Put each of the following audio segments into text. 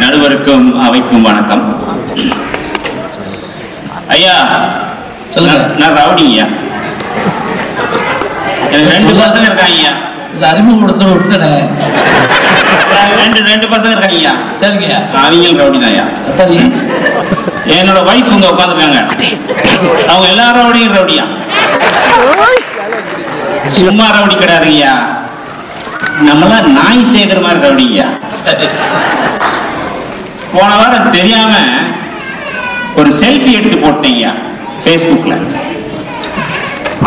நடுவருக்கும் அவைக்கும் வணக்கம். ஐயா. நான்- ரவுடி ஐயா. எனக்கு ரெண்டு பசங்க இருக்காங்க ஐயா. இந்த அறிமுகப்படுத்த விட்டுனேன் ரெண்டு ரெண்டு பசங்க இருக்காங்க ஐயா. சரிங்க அவங்களும் ரவுடி தான் ஐயா. சரி என்னோட ஒய்ஃப் இங்க உட்காந்துருக்காங்க அவங்க எல்லா ரவுடியும் ரவுடியா? சும்மா ரவுடி கிடையாது ஐயா. நம்மளாம் நாய் சேர்க்கிற மாதிரி ரவுடிங்கய்யா போன வாரம் தெரியாம ஒரு செல்ஃபி எடுத்து போட்டீங்க ஃபேஸ்புக்ல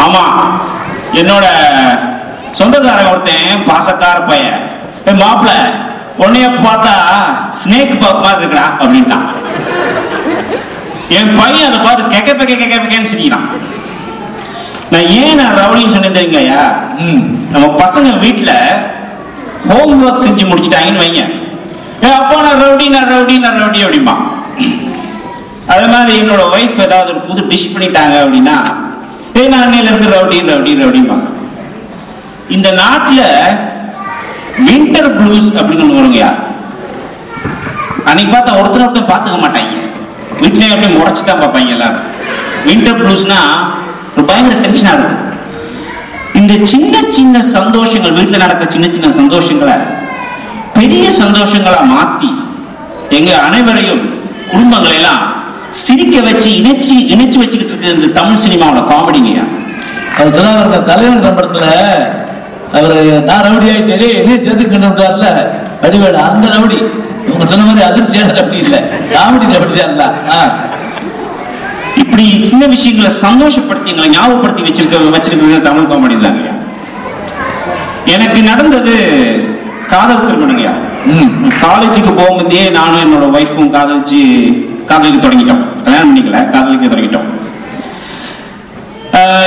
ஆமா என்னோட சொந்தக்காரன் ஒருத்தன் பாசக்கார பையன். மாப்பிள்ள உன்னைய பார்த்தா ஸ்னேக் பாக் மாதிரி இருக்கடா அப்படின்ட்டான். என் பையன் அதை பார்த்து கெக்க பெக்க கெக்க பெக்கன்னு சிரிக்கிறான். நான் ஏன் நான் ரவுடின்னு சொன்னேன் தெரியுங்கய்யா ம் நம்ம பசங்க வீட்டில் ஹோம் ஒர்க் செஞ்சு முடிச்சிட்டாங்கன்னு வைங்க. அப்பா நான் ரவுடி நான் ரவுடி நான் ரவுடி அது மாதிரி என்னோட ஒய்ஃப் ஏதாவது ஒரு புது டிஷ் பண்ணிட்டாங்க அப்படின்னா ஏ நான் அன்னையில இருந்து ரவுடி ரவுடி ரவுடிம்பாங்க இந்த நாட்டில் வின்டர் ப்ளூஸ் அப்படின்னு ஒன்று வருங்கய்யா. அன்னைக்கு பார்த்தா ஒருத்தர் ஒருத்தர் பார்த்துக்க மாட்டாங்க வீட்டிலேயே அப்படியே முறைச்சு தான் பார்ப்பாங்க எல்லாரும். வின்டர் ப்ளூஸ்னா ஒரு பயங்கர டென்ஷனாக இருக்கும். இந்த சின்ன சின்ன சந்தோஷங்கள் வீட்டுல நடக்கிற சின்ன சின்ன சந்தோஷங்களை பெரிய சந்தோஷங்களா மாத்தி எங்க அனைவரையும் குடும்பங்களை எல்லாம் சிரிக்க வச்சு இணைச்சு இணைச்சு வச்சுக்கிட்டு இருக்கு இந்த தமிழ் சினிமாவோட காமெடிங்கய்யா அவர் சொன்னார் தலைவர் படத்துல அவரு நான் ரவுடி ஆயிட்டே என்ன சேர்த்து கண்டுட்டார்ல வடிவேடு அந்த ரவுடி. இவங்க சொன்ன மாதிரி அதிர்ச்சியான ரவுடி இல்லை. காமெடி ரவுடி தான் இல்ல இப்படி சின்ன விஷயங்களை சந்தோஷப்படுத்தி எங்களை ஞாபகப்படுத்தி வச்சிருக்க வச்சிருக்கிறது தமிழ் காமெடி தாங்கய்யா எனக்கு நடந்தது காதல் திருமணங்கய்யா காலேஜுக்கு போகும்போதே நானும் என்னோட ஒய்ஃபும் காதலிச்சு காதலிக்க தொடங்கிட்டோம். கல்யாணம் பண்ணிக்கல காதலிக்க தொடங்கிட்டோம்.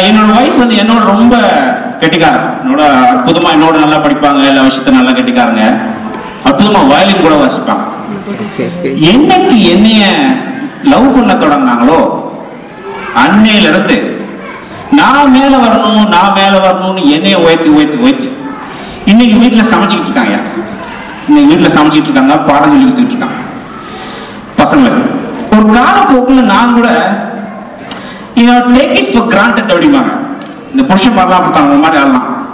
என்னோட ஒய்ஃப் வந்து என்னோட ரொம்ப கெட்டிக்காரன். என்னோட அற்புதமா என்னோட நல்லா படிப்பாங்க எல்லா விஷயத்த நல்லா கெட்டிக்காரங்க. அற்புதமா வயலின் கூட வாசிப்பாங்க என்னைக்கு என்னைய லவ் பண்ண தொடங்கினாங்களோ அன்னையில இருந்து நான் மேல வரணும் நான் மேல வரணும்னு என்னைய உயர்த்தி உயர்த்தி உயர்த்தி. இன்னைக்கு வீட்டுல சமைச்சுக்கிட்டு இருக்காங்க இன்னைக்கு வீட்டுல சமைச்சிட்டு இருக்காங்க பாடம் சொல்லி கொடுத்துட்டு இருக்காங்க. பசங்களுக்கு ஒரு காலப்போக்கில் நான் கூட டேக் இட் ஃபார் கிராண்டட் அப்படிம்பாங்க. இந்த புருஷன் மாதிரிலாம் அப்படித்தான் ஒரு மாதிரி ஆடலாம்.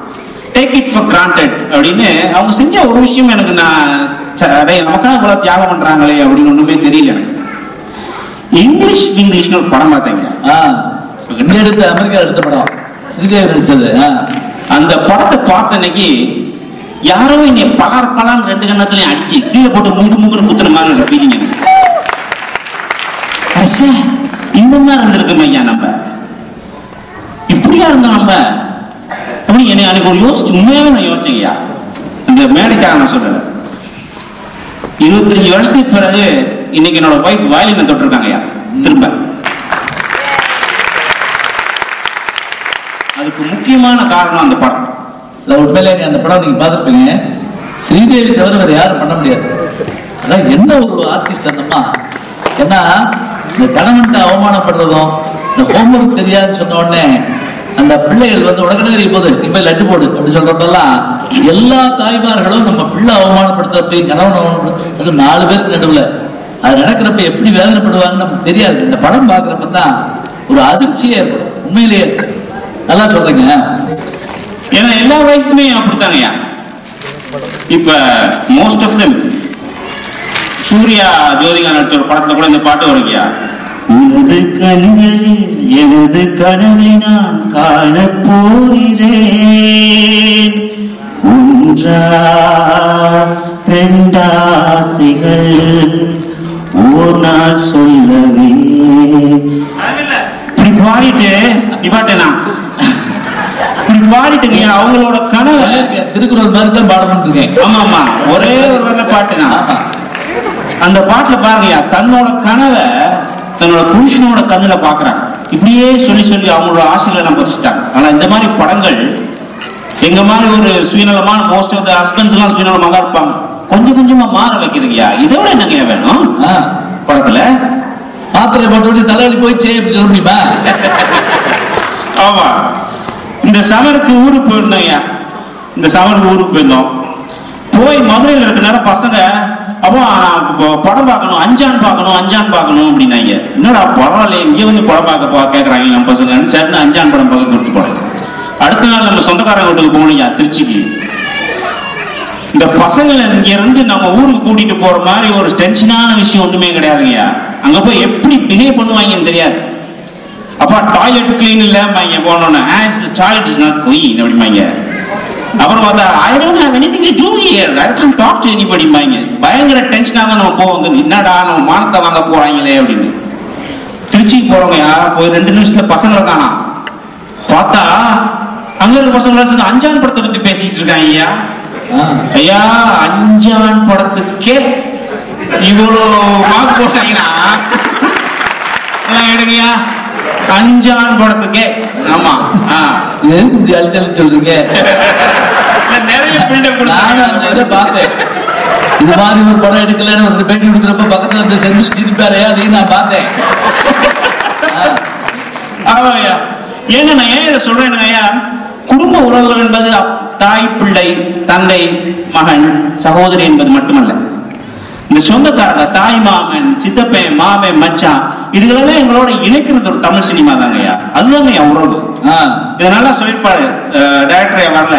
டேக் இட் ஃபார் கிராண்டட் அப்படின்னு அவங்க செஞ்ச ஒரு விஷயம் எனக்கு நான் ச- நமக்காக இவ்வளோ தியாகம் பண்ணுறாங்களே அப்படின்னு ஒன்றுமே தெரியல எனக்கு. இங்கிலீஷ் இங்கிலீஷ்னு ஒரு படம் பார்த்தேங்க. இங்க எடுத்த அமெரிக்கா எடுத்த படம். ஸ்ரீதேவி நடிச்சது. அந்த படத்தை பார்த்த அன்னைக்கு யாரோ என்னை பலார் பலான்னு ரெண்டு கண்ணத்துலயும் அடிச்சு கீழே போட்டு முங்கு முங்குன்னு குத்துற மாதிரி ஃபீலிங் எனக்கு அச்சே, இந்த மாதிரி இருந்திருக்கோம் ஐயா நம்ம. இப்படியா இருந்தோம் நம்ம? அப்படி என்னை அன்னைக்கு ஒரு யோசிச்சு உண்மையாவே நான் யோசிச்சேன் ஐயா. இந்த மேடைக்காக நான் சொல்லல இருபத்தஞ்சு வருஷத்துக்கு பிறகு இன்னைக்கு என்னோட ஒய்ஃப் வயலின் தொட்டிருக்காங்க திரும்ப. அதுக்கு முக்கியமான காரணம் அந்த படம் இல்ல உண்மையிலே அந்த படம் நீங்க பார்த்துருப்பீங்க. ஸ்ரீதேவி தவிர வேற யாரும் பண்ண முடியாது. அதான் என்ன ஒரு ஆர்டிஸ்ட் அந்தம்மா ஏன்னா இந்த கணவன்ட்ட அவமானப்படுறதும் இந்த ஹோம்ஒர்க் தெரியாதுன்னு சொன்ன உடனே அந்த பிள்ளைகள் வந்து உடனே தெரிய போகுது நீ லட்டு போடு அப்படின்னு சொல்றப்பெல்லாம் எல்லா தாய்மார்களும் நம்ம பிள்ளை அவமானப்படுத்துறப்ப கணவன் அவமானப்படுத்த நாலு பேருக்கு நடுவில் அது நடக்கிறப்ப எப்படி வேதனைப்படுவாங்கன்னு நமக்கு தெரியாது. இந்த படம் பார்க்கறப்ப தான் ஒரு அதிர்ச்சியே ஏற்படும் உண்மையிலேயே நல்லா சொல்றீங்க. ஏன்னா எல்லா வைஃபுமே அப்படித்தாங்கய்யா இப்ப most of them Surya Jyothika நடிச்ச ஒரு படத்துல கூட இந்த பாட்டு வருங்கய்யா உனது கண்களில் எனது கனவை நான் காணப் போகிறேன் ஒன்றா ரெண்டாசைகள் ஓர் நாள் சொல்லவே இப்படி பாடிட்டு நீ பாட்டேனா. இப்படி பாடிட்டுங்க அவங்களோட கனவை. திருக்குறள் மாதிரி தான் இருக்கேன் ஆமா ஆமா. ஒரே ஒரு வர பாட்டுனா. ஆமா. அந்த பாட்டுல பாருங்கய்யா தன்னோட கனவை தன்னோட புருஷனோட கண்ணுல பாக்குறாங்க இப்படியே சொல்லி சொல்லி அவங்களோட ஆசைகளை எல்லாம் பறிச்சுட்டாங்க ஆனா இந்த மாதிரி படங்கள் எங்க மாதிரி ஒரு சுயநலமான மோஸ்ட் ஆஃப் த ஹஸ்பண்ட்ஸ் எல்லாம் சுயநலமா தான் இருப்பாங்க. கொஞ்சம் கொஞ்சமா மாற வைக்கிறீங்கய்யா இதை விட என்னங்க வேணும். படத்துல? மாத்திரை போட்டு தலைவலி போயிடுச்சு அப்படி சொல்ல முடியுமா? ஆமா. இந்த சமருக்கு ஊருக்கு போயிருந்தோம்யா இந்த சமருக்கு ஊருக்கு போயிருந்தோம். போய் மதுரையில் இருக்க நேரம் பசங்க அப்போ படம் பார்க்கணும் அஞ்சான் பார்க்கணும் அஞ்சான் பார்க்கணும் அப்படின்னாங்க. என்னடா பரவாயில்ல இங்கே வந்து படம் பார்க்க கேட்குறாங்க நம்ம பசங்க. சேர்ந்து அஞ்சான் படம் பார்க்க கூப்பிட்டு போனேன் அடுத்த நாள் நம்ம சொந்தக்காரங்க வீட்டுக்கு போனீங்க திருச்சிக்கு. இந்த பசங்களை இங்க இருந்து நம்ம ஊருக்கு கூட்டிட்டு போற மாதிரி ஒரு டென்ஷனான விஷயம் ஒண்ணுமே கிடையாதுங்கய்யா. அங்க போய் எப்படி பிஹேவ் பண்ணுவாங்கன்னு தெரியாது. அப்பா டாய்லெட் கிளீன் இல்லம்பாங்க போனோன்னு as toilet is not clean அப்படிம்பாங்க. அப்புறம் பார்த்தா I don't have anything to do here I don't talk to எனிபடிம்பாங்க பயங்கர டென்ஷனாக தான் நம்ம போவோம். என்னடா நம்ம மானத்தை வாங்க போறாங்களே அப்படின்னு. திருச்சிக்கு போறவங்கயா போய் ரெண்டு நிமிஷத்துல பசங்களை காணோம் பார்த்தா அங்க இருக்க பசங்கள சேர்ந்து அஞ்சான் படத்தை பத்தி பேசிட்டு இருக்காங்க ஐயா ஐயா அஞ்சான் படத்துக்கே இவ்வளோ மார்க் போட்டாங்கன்னா எல்லாம் எடுங்கய்யா. அஞ்சான் படத்துக்கே. ஆமா ஆ. இது எதுக்கு இப்படி அழுத்தி அழுத்தி சொல்றீங்க நிறைய பில்டப் பார்த்தேன். இது மாதிரி ஒரு படம் எடுக்கலன்னு ஒரு பேட்டி கொடுக்குறப்ப பக்கத்துல இருந்து செந்தில் திருப்பாரு அதையும் நான் பார்த்தேன். ஆ. ஆமாய்யா. ஏங்க நான் ஏன் இதை ஐயா குடும்ப உறவுகள் என்பது தாய் பிள்ளை தந்தை மகன் சகோதரி என்பது மட்டுமல்ல. இந்த சொந்தக்காரங்க தாய் மாமன் சித்தப்பன் மாமன் மச்சான் இதுகளெல்லாம் எங்களோட இணைக்கிறது ஒரு தமிழ் சினிமா தாங்க ஐயா. அதுதாங்க என் உறவு. ஆ. இதை நல்லா சொல்லிருப்பாரு டைரக்டர் வரல.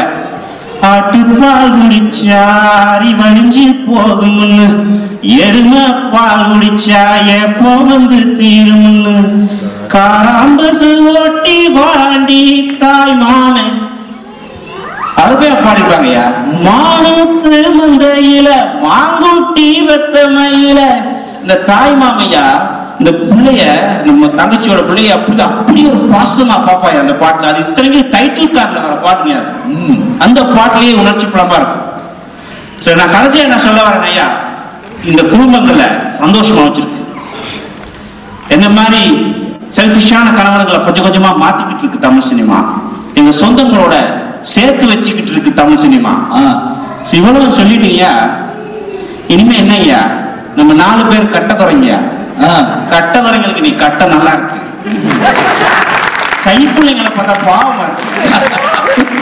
ஆட்டுப்பால் குடிச்சா அறிவழிஞ்சு போகும்னு எருமை பால் குடிச்சா எப்போ வந்து தீரும்னு காராம்பசு ஓட்டி வாண்டி தாய் மாமன் அதுபோய் பாடிப்பாங்கய்யா மானத்து முந்தையில மாங்குட்டி வெத்தமையில இந்த தாய் மாமையா இந்த பிள்ளைய நம்ம தங்கச்சியோட பிள்ளைய அப்படி அப்படி ஒரு பாசமா பாப்பாயா அந்த பாட்டுல. அது இத்தனைக்கும் டைட்டில் கார்டுல வர பாட்டுங்க அந்த பாட்டுலயே உணர்ச்சி படமா இருக்கும். சரி நான் கடைசியா என்ன சொல்ல வரேன் ஐயா. இந்த குடும்பங்களை சந்தோஷமா வச்சிருக்கு. என்ன மாதிரி செல்ஃபிஷான கணவன்களை கொஞ்சம் கொஞ்சமா மாத்திக்கிட்டு இருக்கு தமிழ் சினிமா. எங்க சொந்தங்களோட சேர்த்து வச்சுக்கிட்டு இருக்கு தமிழ் சினிமா. இவ்வளவு சொல்லிட்டீங்க. இனிமே என்னய்யா? நம்ம நாலு பேர் கட்ட தொடங்க ஆ. கட்டவரங்களுக்கு நீ கட்ட நல்லா இருக்கு. கைப்பிள்ளைங்களை பார்த்தா பாவமா இருக்கு.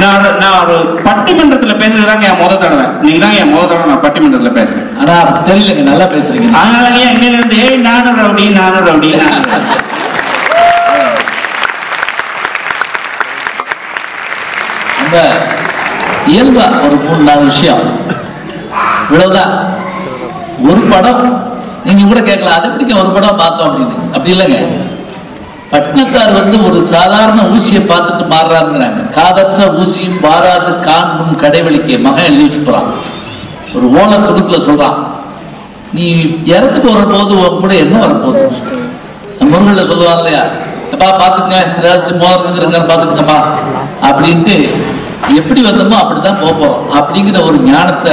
நான் நான் ஒரு பட்டிமன்றத்துல பேசுறதுதாங்க என் முத தடவை. நீங்க தான் என் முத தடவை நான் பட்டிமன்றத்துல பேசுறேன். ஆனா தெரியலங்க நல்லா பேசுறீங்க. அதனால இருந்து ஏய் நானும் ரவுடி நானும் ரவுடி நானும் ரவுடி." அந்த இயல்பா ஒரு மூணு நாலு விஷயம். இவ்வளவுதான். ஒரு படம் நீங்க கூட கேட்கலாம் அதை பிடிக்க ஒரு படம் பார்த்தோம்? அப்படின்னு. அப்படி இல்லைங்க. பட்டினத்தார் வந்து ஒரு சாதாரண ஊசியை பார்த்துட்டு மாறுறாருங்கிறாங்க. காதற்ற ஊசியும் பாராது காணும் கடைவெளிக்கு மகன் எழுதி வச்சு போறான். ஒரு ஓலை துடுக்குல சொல்றான். நீ இறந்து போற போது கூட என்ன வரப்போகுது? முருகன்ல முருகல்ல சொல்லுவாங்க இல்லையா? எப்பா பாத்துங்க ஏதாச்சும் மோதிரம் இருக்கான்னு பாத்துக்கங்கப்பா அப்படின்ட்டு எப்படி வந்தோமோ அப்படித்தான் போப்போம் அப்படிங்கிற ஒரு ஞானத்தை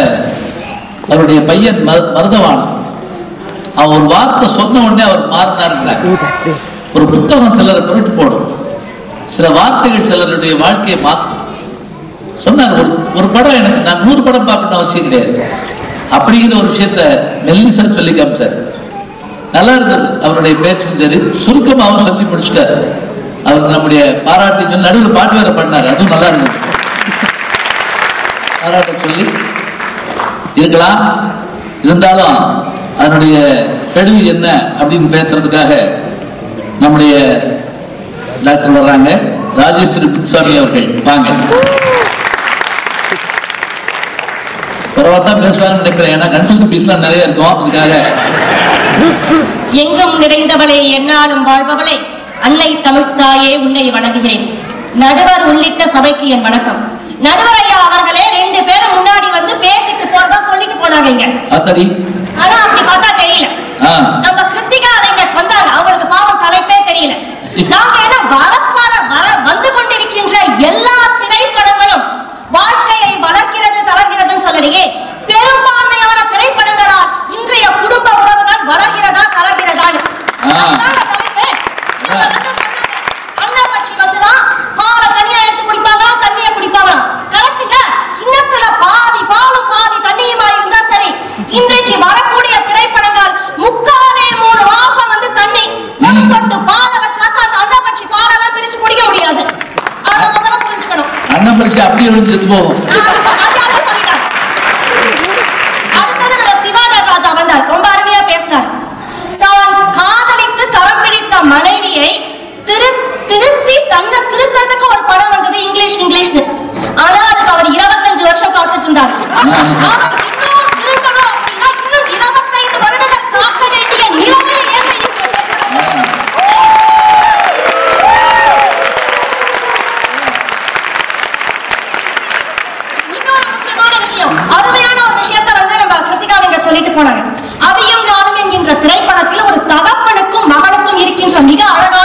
அவருடைய பையன் மரு- அவன் ஒரு வார்த்தை சொன்ன உடனே அவர் மாறினாருங்கிறாங்க ஒரு புத்தகம் சிலரை புரட்டு போடும் சில வார்த்தைகள் சிலருடைய வாழ்க்கையை மாற்றும். சொன்னார் ஒரு ஒரு படம் எனக்கு நான் நூறு படம் பார்க்கணும் அவசியம் கிடையாது. அப்படிங்கிற ஒரு விஷயத்த மெல்லிசா சொல்லி காமிச்சார். நல்லா இருந்தது. அவருடைய பேச்சும் சரி சுருக்கமாகவும் சொல்லி முடிச்சுட்டார். அவர் நம்முடைய பாராட்டி நடுவில் பாட்டு வேற பண்ணார் அதுவும் நல்லா இருந்தது. பாராட்ட சொல்லி இருக்கலாம். இருந்தாலும் அதனுடைய கெடு என்ன அப்படின்னு பேசுறதுக்காக நம்முடைய டாக்டர் வர்றாங்க. ராஜேஸ்வரி புட்சாமி அவர்கள். வாங்க. பரவாயில்ல பேசலாம்னு நினைக்கிறேன். ஏன்னா கன்சல்ட் பீஸ்லாம் நிறைய இருக்கும். அதுக்காக. எங்கும் நிறைந்தவளே என்னாலும் வாழ்பவளே. அன்னை தமிழ்த்தாயே உன்னை வணங்குகிறேன். நடுவர் உள்ளிட்ட சபைக்கு என் வணக்கம். நடுவர் ஐயா அவர்களே ரெண்டு பேரும் முன்னாடி வந்து பேசிட்டு போறதா சொல்லிட்டு போனாங்க இங்க. ஆத்தடி. ஆனா அப்படி பார்த்தா தெரியல. நம்ம கிருத்திகா அறிஞர் வந்தாங்க அவங்களுக்கு பாவம் தலைப்பே தெரியல. நாங்க என்ன வரப்பார வர வந்து கொண்டிருக்கின்ற எல்லா திரைப்படங்களும் வாழ்க்கையை வளர்க்கிறது தளர்கிறதுன்னு சொல்லலையே. be on the wall. எடுத்துட்டு அவையும் நானும் என்கின்ற திரைப்படத்தில் ஒரு தகப்பனுக்கும் மகளுக்கும் இருக்கின்ற மிக அழகான